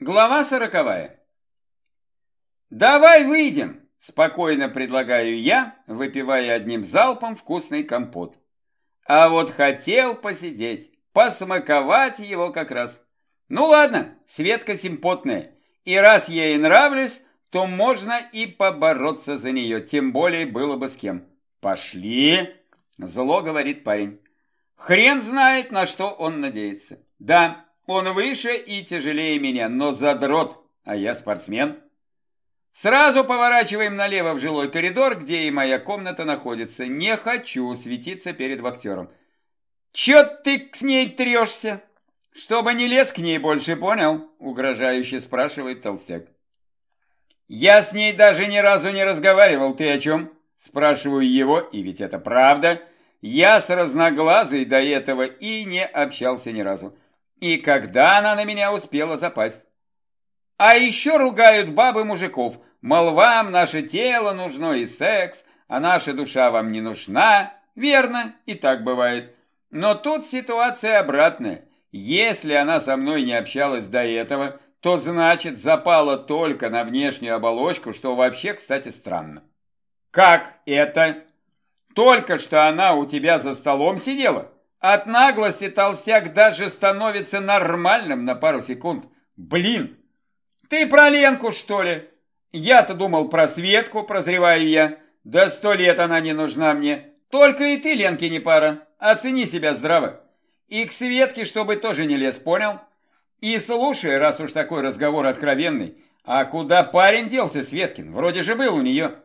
Глава сороковая. «Давай выйдем!» – спокойно предлагаю я, выпивая одним залпом вкусный компот. А вот хотел посидеть, посмаковать его как раз. Ну ладно, Светка симпотная, и раз я ей нравлюсь, то можно и побороться за нее, тем более было бы с кем. «Пошли!» – зло говорит парень. Хрен знает, на что он надеется. Да, он выше и тяжелее меня, но задрот, а я спортсмен. Сразу поворачиваем налево в жилой коридор, где и моя комната находится. Не хочу светиться перед вахтером. Чё ты с ней трешься? Чтобы не лез к ней больше, понял? Угрожающе спрашивает толстяк. Я с ней даже ни разу не разговаривал, ты о чем? Спрашиваю его, и ведь это правда. Я с разноглазой до этого и не общался ни разу. И когда она на меня успела запасть? А еще ругают бабы мужиков. Мол, вам наше тело нужно и секс, а наша душа вам не нужна. Верно, и так бывает. Но тут ситуация обратная. Если она со мной не общалась до этого, то значит запала только на внешнюю оболочку, что вообще, кстати, странно. Как это? Только что она у тебя за столом сидела? От наглости толстяк даже становится нормальным на пару секунд. Блин! Ты про Ленку, что ли? Я-то думал про Светку, прозреваю я. Да сто лет она не нужна мне. Только и ты, Ленке, не пара. Оцени себя здраво. И к Светке, чтобы тоже не лез, понял? И слушай, раз уж такой разговор откровенный, а куда парень делся, Светкин? Вроде же был у нее.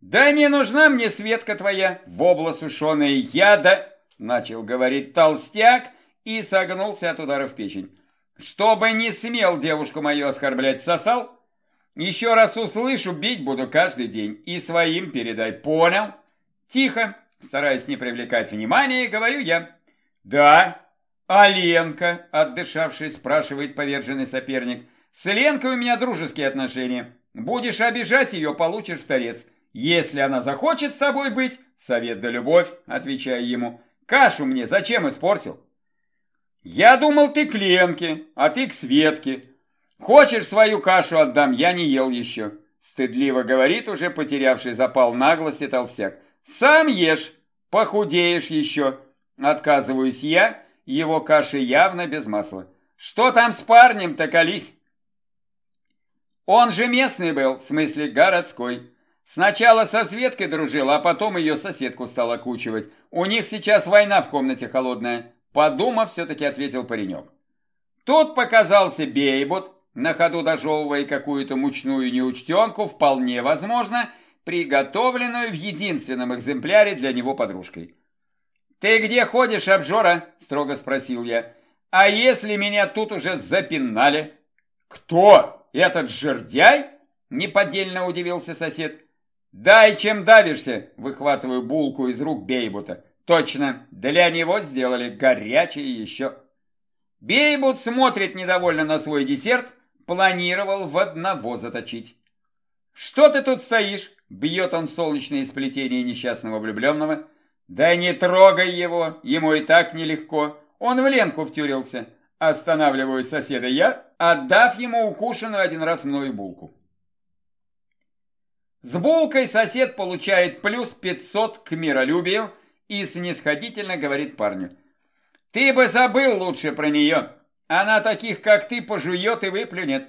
Да не нужна мне Светка твоя, вобла сушеная яда начал говорить толстяк и согнулся от удара в печень. Чтобы не смел девушку мою оскорблять, сосал? Еще раз услышу, бить буду каждый день. И своим передай, понял? Тихо, стараясь не привлекать внимания, говорю я. Да, а Ленка, отдышавшись, спрашивает поверженный соперник. С Ленкой у меня дружеские отношения. Будешь обижать ее, получишь в торец. Если она захочет с тобой быть, совет да любовь, отвечаю ему. Кашу мне зачем испортил? Я думал, ты к Ленке, а ты к Светке. Хочешь свою кашу отдам, я не ел еще. Стыдливо говорит уже потерявший запал наглости толстяк. Сам ешь, похудеешь еще. Отказываюсь я, его каши явно без масла. Что там с парнем-то, колись? Он же местный был, в смысле городской. Сначала со Светкой дружил, а потом ее соседку стал окучивать. У них сейчас война в комнате холодная. Подумав, все-таки ответил паренек. Тут показался Бейбут, на ходу дожевывая какую-то мучную неучтенку, вполне возможно, приготовленную в единственном экземпляре для него подружкой. «Ты где ходишь, обжора?» – строго спросил я. «А если меня тут уже запинали?» «Кто? Этот жердяй?» – неподдельно удивился сосед. «Дай, чем давишься!» – выхватываю булку из рук Бейбута. «Точно, для него сделали горячее еще!» Бейбут смотрит недовольно на свой десерт, планировал в одного заточить. «Что ты тут стоишь?» – бьет он солнечное сплетение несчастного влюбленного. «Да не трогай его, ему и так нелегко, он в Ленку втюрился». Останавливаю соседа я, отдав ему укушенную один раз мною булку. С булкой сосед получает плюс 500 к миролюбию и снисходительно говорит парню. Ты бы забыл лучше про нее. Она таких, как ты, пожует и выплюнет.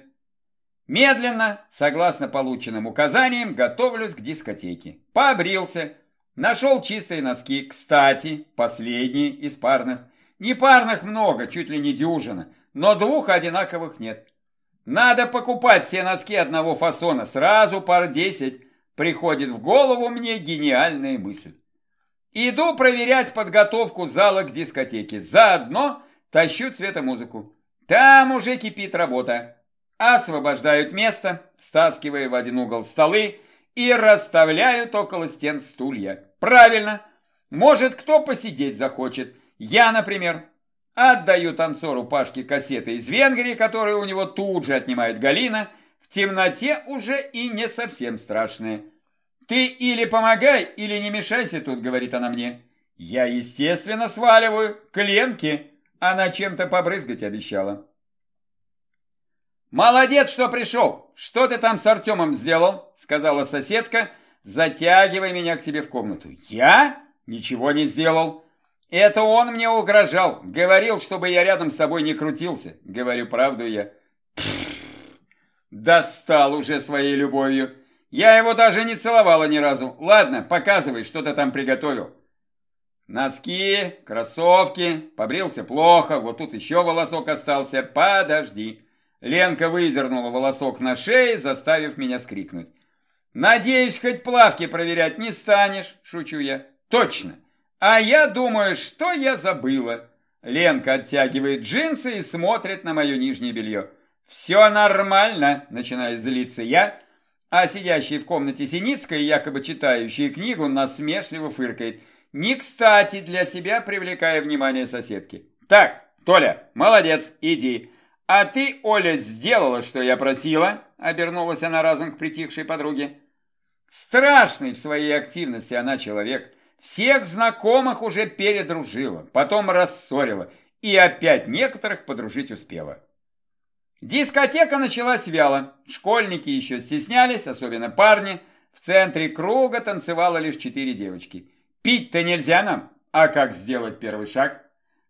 Медленно, согласно полученным указаниям, готовлюсь к дискотеке. Побрился, нашел чистые носки. Кстати, последние из парных. Не парных много, чуть ли не дюжина, но двух одинаковых нет. Надо покупать все носки одного фасона, сразу пар десять. Приходит в голову мне гениальная мысль. Иду проверять подготовку зала к дискотеке. Заодно тащу цветомузыку. Там уже кипит работа. Освобождают место, стаскивая в один угол столы и расставляют около стен стулья. Правильно. Может, кто посидеть захочет. Я, например. Отдаю танцору Пашке кассеты из Венгрии, которые у него тут же отнимает Галина. В темноте уже и не совсем страшные. Ты или помогай, или не мешайся тут, говорит она мне. Я, естественно, сваливаю к Ленке. Она чем-то побрызгать обещала. «Молодец, что пришел! Что ты там с Артемом сделал?» Сказала соседка, затягивая меня к себе в комнату. «Я? Ничего не сделал. Это он мне угрожал. Говорил, чтобы я рядом с тобой не крутился. Говорю правду я. Достал уже своей любовью. Я его даже не целовала ни разу. Ладно, показывай, что ты там приготовил. Носки, кроссовки, побрился плохо, вот тут еще волосок остался. Подожди. Ленка выдернула волосок на шее, заставив меня скрикнуть. «Надеюсь, хоть плавки проверять не станешь», – шучу я. «Точно. А я думаю, что я забыла». Ленка оттягивает джинсы и смотрит на мое нижнее белье. «Все нормально», – начинаю злиться я, а сидящий в комнате Синицкая, якобы читающая книгу, насмешливо фыркает. Не кстати для себя привлекая внимание соседки. «Так, Толя, молодец, иди. А ты, Оля, сделала, что я просила?» Обернулась она разом к притихшей подруге. Страшный в своей активности она человек. Всех знакомых уже передружила, потом рассорила и опять некоторых подружить успела. Дискотека началась вяло. Школьники еще стеснялись, особенно парни. В центре круга танцевало лишь четыре девочки. Пить-то нельзя нам, а как сделать первый шаг?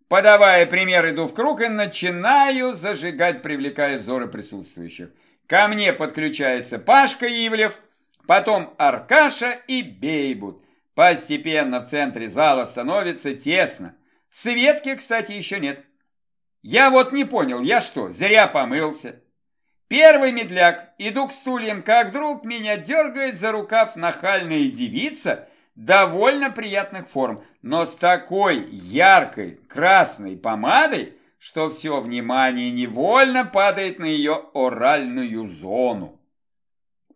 Подавая пример, иду в круг и начинаю зажигать, привлекая взоры присутствующих. Ко мне подключается Пашка Ивлев, потом Аркаша и Бейбут. Постепенно в центре зала становится тесно. Светки, кстати, еще нет. Я вот не понял, я что, зря помылся? Первый медляк, иду к стульям, как вдруг меня дергает за рукав нахальная девица довольно приятных форм, но с такой яркой красной помадой, что все внимание невольно падает на ее оральную зону.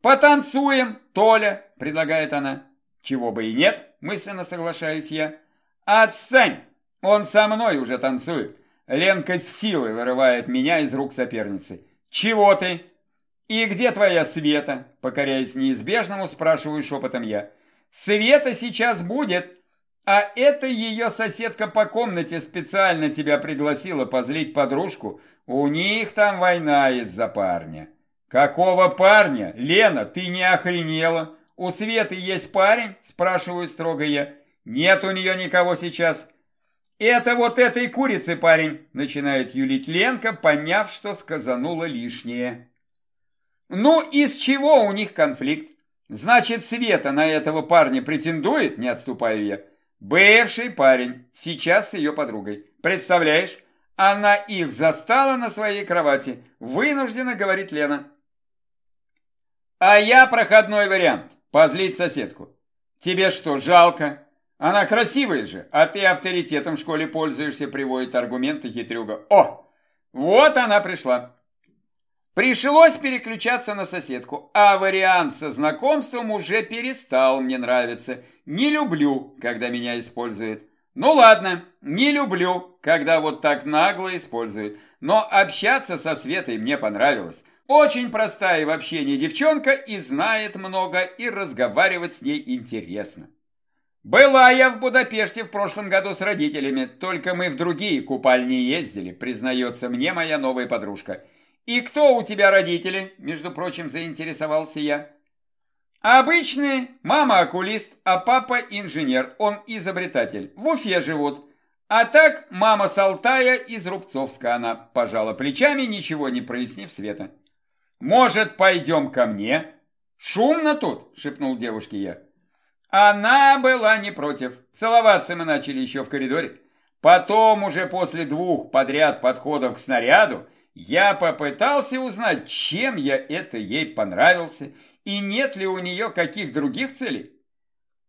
«Потанцуем, Толя!» – предлагает она. «Чего бы и нет», – мысленно соглашаюсь я. «Отстань! Он со мной уже танцует. Ленка с силой вырывает меня из рук соперницы. «Чего ты?» «И где твоя Света?» Покоряясь неизбежному, спрашиваю шепотом я. «Света сейчас будет, а это ее соседка по комнате специально тебя пригласила позлить подружку. У них там война из-за парня». «Какого парня? Лена, ты не охренела? У Светы есть парень?» Спрашиваю строго я. «Нет у нее никого сейчас». «Это вот этой курицы, парень!» Начинает юлить Ленка, поняв, что сказанула лишнее. «Ну, из чего у них конфликт? Значит, Света на этого парня претендует?» Не отступаю я. «Бывший парень, сейчас с ее подругой. Представляешь, она их застала на своей кровати. Вынуждена, говорит Лена. А я проходной вариант. Позлить соседку. Тебе что, жалко? Она красивая же, а ты авторитетом в школе пользуешься, приводит аргументы хитрюга. О, вот она пришла. Пришлось переключаться на соседку, а вариант со знакомством уже перестал мне нравиться. Не люблю, когда меня используют. Ну ладно, не люблю, когда вот так нагло используют. Но общаться со Светой мне понравилось. Очень простая в общении девчонка и знает много, и разговаривать с ней интересно. «Была я в Будапеште в прошлом году с родителями, только мы в другие купальни ездили», признается мне моя новая подружка. «И кто у тебя родители?» Между прочим, заинтересовался я. «Обычные. Мама окулист, а папа инженер. Он изобретатель. В Уфе живут. А так мама с Алтая из Рубцовска она пожала плечами, ничего не прояснив Света. «Может, пойдем ко мне?» «Шумно тут», — шепнул девушке я. Она была не против. Целоваться мы начали еще в коридоре. Потом, уже после двух подряд подходов к снаряду, я попытался узнать, чем я это ей понравился, и нет ли у нее каких других целей.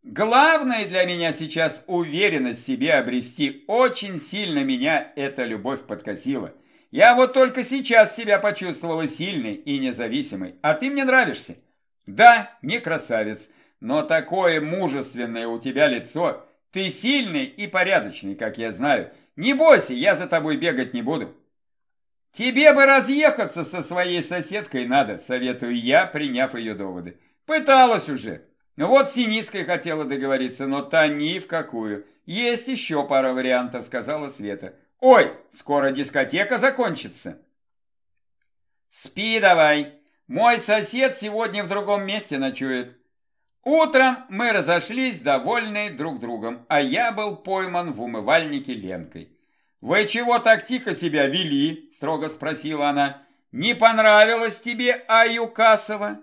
Главное для меня сейчас уверенность в себе обрести. Очень сильно меня эта любовь подкосила. Я вот только сейчас себя почувствовала сильной и независимой, а ты мне нравишься. Да, не красавец, но такое мужественное у тебя лицо. Ты сильный и порядочный, как я знаю. Не бойся, я за тобой бегать не буду. Тебе бы разъехаться со своей соседкой надо, советую я, приняв ее доводы. Пыталась уже. Вот Синицкой хотела договориться, но та ни в какую. Есть еще пара вариантов, сказала Света. Ой, скоро дискотека закончится. Спи давай. Мой сосед сегодня в другом месте ночует. Утром мы разошлись, довольные друг другом, а я был пойман в умывальнике Ленкой. «Вы чего так тихо себя вели?» – строго спросила она. «Не понравилось тебе Аюкасова?»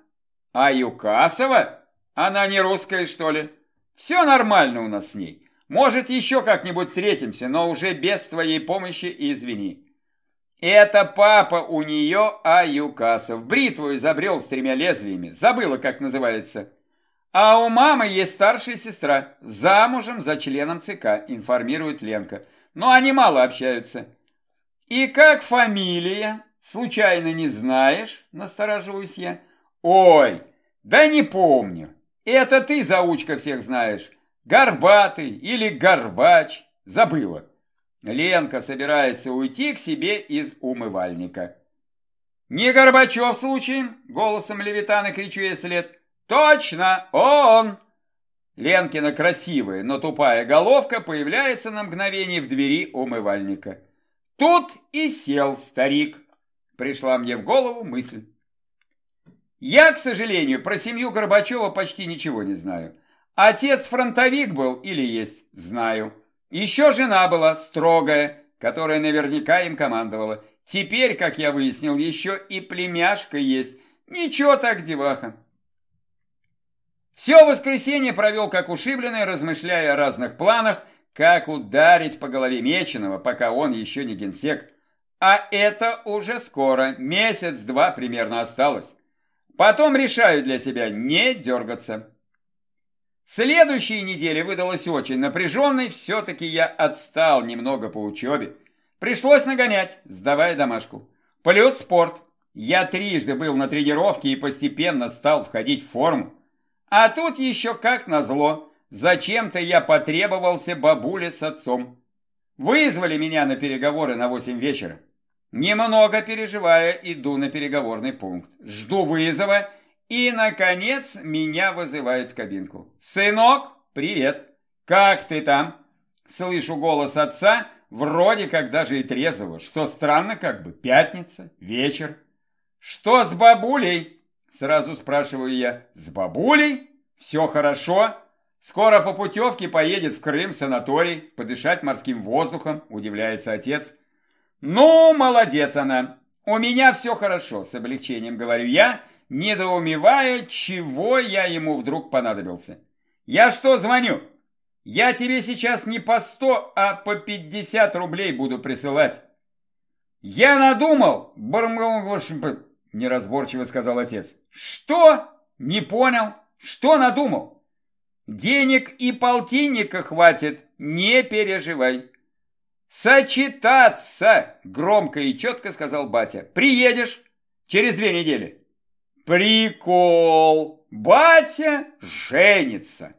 «Аюкасова? Она не русская, что ли?» «Все нормально у нас с ней. Может, еще как-нибудь встретимся, но уже без твоей помощи и извини». Это папа у нее Аюкасов. Бритву изобрел с тремя лезвиями. Забыла, как называется. А у мамы есть старшая сестра. Замужем за членом ЦК, информирует Ленка. Но они мало общаются. И как фамилия? Случайно не знаешь? Настораживаюсь я. Ой, да не помню. Это ты, заучка, всех знаешь. Горбатый или Горбач. Забыла. Ленка собирается уйти к себе из умывальника. «Не Горбачев случаем?» – голосом Левитана кричу я след. «Точно, он!» Ленкина красивая, но тупая головка появляется на мгновение в двери умывальника. Тут и сел старик. Пришла мне в голову мысль. Я, к сожалению, про семью Горбачева почти ничего не знаю. Отец фронтовик был или есть, знаю. Еще жена была строгая, которая наверняка им командовала. Теперь, как я выяснил, еще и племяшка есть. Ничего так, деваха. Все воскресенье провел как ушибленный, размышляя о разных планах, как ударить по голове Меченого, пока он еще не генсек. А это уже скоро, месяц-два примерно осталось. Потом решаю для себя не дергаться. Следующая неделя выдалась очень напряженной, все-таки я отстал немного по учебе. Пришлось нагонять, сдавая домашку. Плюс спорт. Я трижды был на тренировке и постепенно стал входить в форму. А тут еще как назло, зачем-то я потребовался бабуле с отцом. Вызвали меня на переговоры на восемь вечера. Немного переживая, иду на переговорный пункт. Жду вызова и, наконец, меня вызывают в кабинку. «Сынок, привет! Как ты там?» Слышу голос отца, вроде как даже и трезвого, что странно как бы, пятница, вечер. «Что с бабулей?» Сразу спрашиваю я. «С бабулей? Все хорошо?» Скоро по путевке поедет в Крым, санаторий, подышать морским воздухом, удивляется отец. Ну, молодец она. У меня все хорошо, с облегчением говорю я, недоумевая, чего я ему вдруг понадобился. «Я что звоню? Я тебе сейчас не по сто, а по пятьдесят рублей буду присылать». «Я надумал!» – неразборчиво сказал отец. «Что? Не понял. Что надумал?» «Денег и полтинника хватит, не переживай». «Сочетаться!» – громко и четко сказал батя. «Приедешь через две недели». Прикол! Батя женится!